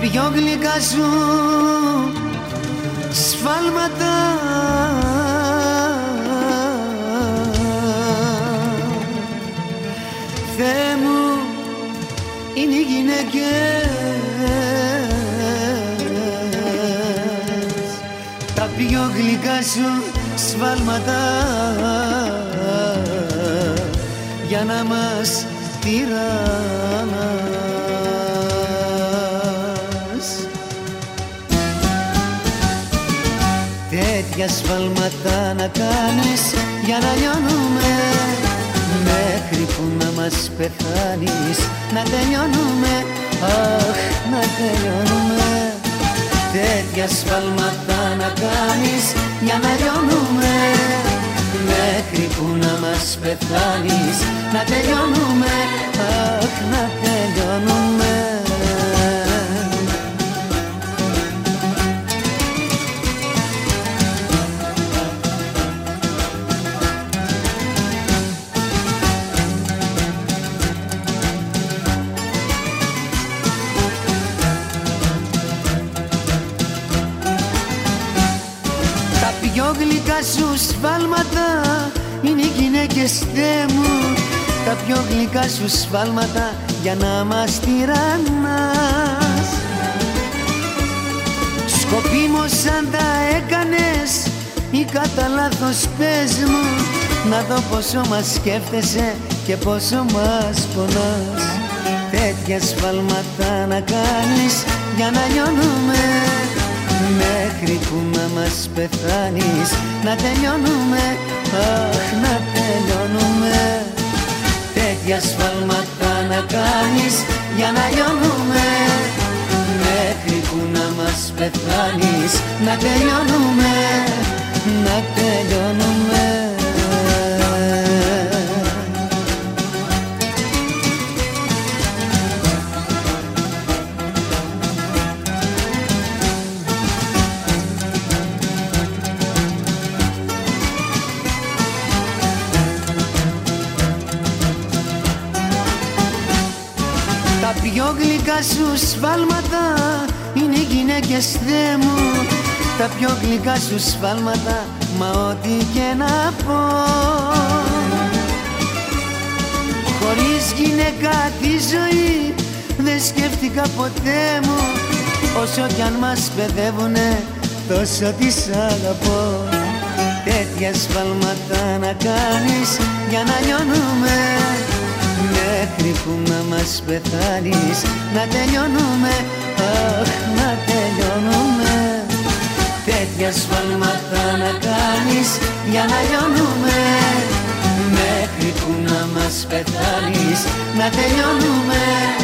πιο γλυκά σου σφάλματα. Θεέ μου είναι οι γυναίκες. Τα πιο γλυκά σου σφάλματα. Για να μας τυραννάς Τέτοια σφάλματα να κάνεις για να λιώνουμε. Μέχρι που να μας πεθάνεις να τελειώνουμε. Αχ να τελειώνουμε. Τέτοια σφάλματα να κάνεις για να λιώνουμε. Μέχρι που να μας πεθάνεις να τελειώνουμε Τα πιο γλυκά σου σφάλματα είναι οι γυναίκες Θεέ μου. Τα πιο γλυκά σου σφάλματα για να μας τυραννάς. Σκοπίμως αν τα έκανες ή κατά λάθος πες μου. Να δω πόσο μας σκέφτεσαι και πόσο μας πονάς. Τέτοια σφάλματα να κάνεις για να λιώνουμε Μέχρι που να μας πεθάνεις. Να τελειώνουμε Αχ να τελειώνουμε. Τέτοια σφάλματα να κάνεις για να λιώνουμε. Μέχρι που να μας πεθάνεις να τελειώνουμε Να τελειώνουμε Τα πιο γλυκά σου σφάλματα είναι οι γυναίκες Θεέ μου. Τα πιο γλυκά σου σφάλματα μα ό,τι και να πω. Χωρίς γυναίκα τη ζωή δεν σκέφτηκα ποτέ μου. Όσο κι αν μας παιδεύουνε τόσο τις αγαπώ. Τέτοια σφάλματα να κάνεις για να λιώνουμε Μέχρι που να μας πεθάνεις. Να τελειώνουμε Αχ να τελειώνουμε. Τέτοια σφάλματα να κάνεις για να λιώνουμε. Μέχρι που να μας πεθάνεις να τελειώνουμε. Να τελειώνουμε